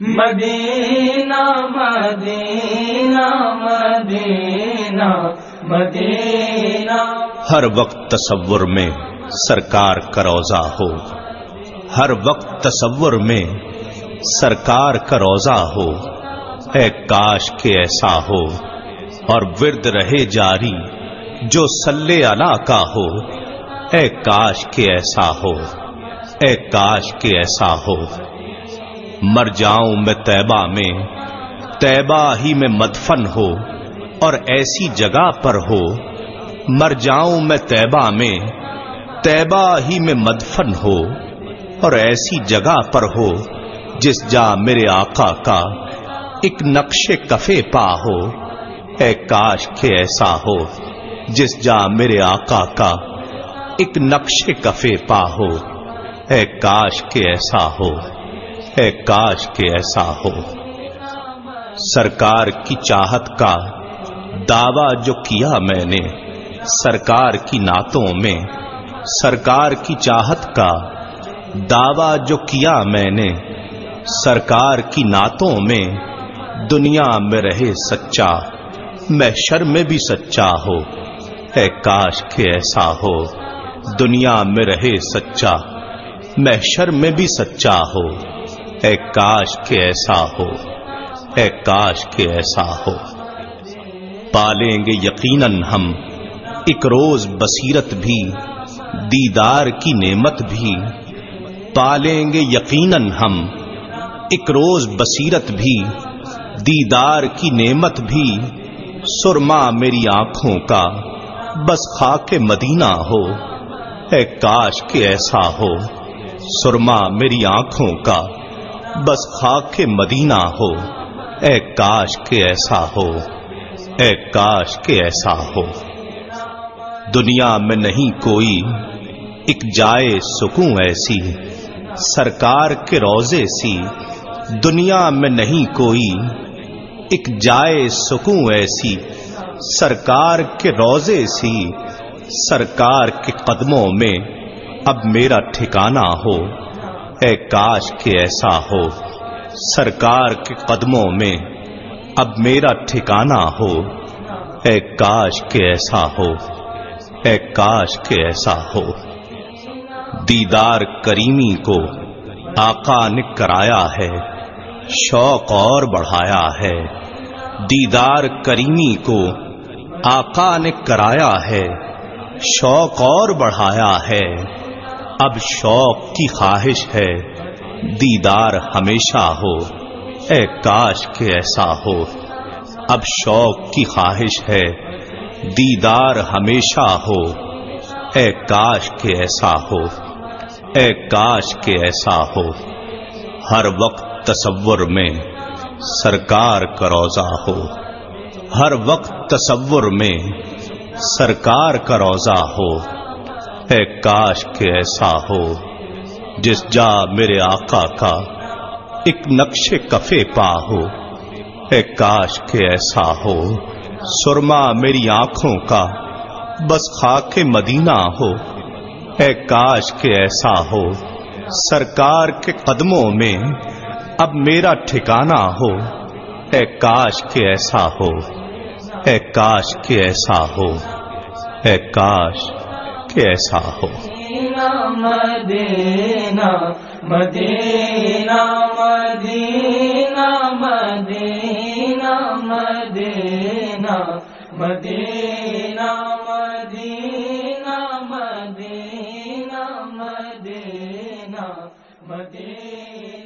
مدینہ مدینہ مدینہ مدینہ۔ ہر وقت تصور میں سرکار کا روزہ ہو۔ ہر وقت تصور میں سرکار کا روزہ ہو۔ اے کاش کے ایسا ہو۔ اور ورد رہے جاری جو سلے علا کا ہو۔ اے کاش کے ایسا ہو۔ اے کاش کے ایسا ہو۔ مر جاؤں میں طیبہ میں، طیبہ ہی میں مدفن ہو اور ایسی جگہ پر ہو، مر جاؤں میں طیبہ میں، طیبہ ہی میں مدفن ہو اور ایسی جگہ پر ہو جس جا میرے آقا کا ایک نقش کفے پا ہو۔ اے کاش کے ایسا ہو جس جا میرے آقا کا ایک نقش کفے پا ہو۔ اے کاش کے ایسا ہو۔ اے کاش کے ایسا ہو۔ سرکار کی چاہت کا دعوی جو کیا میں نے، سرکار کی نعتوں میں، سرکار کی چاہت کا دعوی جو کیا میں نے، سرکار کی نعتوں میں دنیا میں رہے سچا، میں میں بھی سچا ہو۔ اے کاش کے ایسا ہو، دنیا میں رہے سچا، میں میں بھی سچا ہو۔ اے کاش کے ایسا ہو، اے کاش کے ایسا ہو۔ پالیں گے یقیناً ہم، ایک روز بصیرت بھی، دیدار کی نعمت بھی۔ پالیں گے یقیناً ہم، ایک روز بصیرت بھی، دیدار کی نعمت بھی۔ سرما میری آنکھوں کا، بس خاک مدینہ ہو۔ اے کاش کے ایسا ہو، سرما میری آنکھوں کا۔ بس خاک کے مدینہ ہو۔ اے کاش کے ایسا ہو۔ اے کاش کے ایسا ہو۔ دنیا میں نہیں کوئی ایک جائے سکون ایسی۔ سرکار کے روزے سی۔ دنیا میں نہیں کوئی ایک جائے سکون ایسی۔ سرکار کے روزے سی۔ سرکار کے قدموں میں اب میرا ٹھکانہ ہو۔ اے کاش کے ایسا ہو۔ سرکار کے قدموں میں اب میرا ٹھکانہ ہو۔ اے کاش کے ایسا ہو۔ اے کاش کے ایسا ہو۔ دیدار کریمی کو آقا نے کرایا ہے۔ شوق اور بڑھایا ہے۔ دیدار کریمی کو آقا نے کرایا ہے۔ شوق اور بڑھایا ہے۔ اب شوق کی خواہش ہے، دیدار ہمیشہ ہو۔ اے کاش کے ایسا ہو۔ اب شوق کی خواہش ہے، دیدار ہمیشہ ہو۔ اے کاش کے ایسا ہو۔ اے کاش کے ایسا ہو۔ ہر وقت تصور میں سرکار کا روزہ ہو۔ ہر وقت تصور میں سرکار کا روزہ ہو۔ اے کاش کے ایسا ہو۔ جس جا میرے آقا کا ایک نقش کفے پا ہو۔ اے کاش کے ایسا ہو۔ سرما میری آنکھوں کا بس خاک مدینہ ہو۔ اے کاش کے ایسا ہو۔ سرکار کے قدموں میں اب میرا ٹھکانہ ہو۔ اے کاش کے ایسا ہو۔ اے کاش کے ایسا ہو۔ اے کاش کیسا ہو مدینہ مدینہ مدینہ مدینہ مدینہ مدینہ مدینہ مدینہ مدینہ مدینہ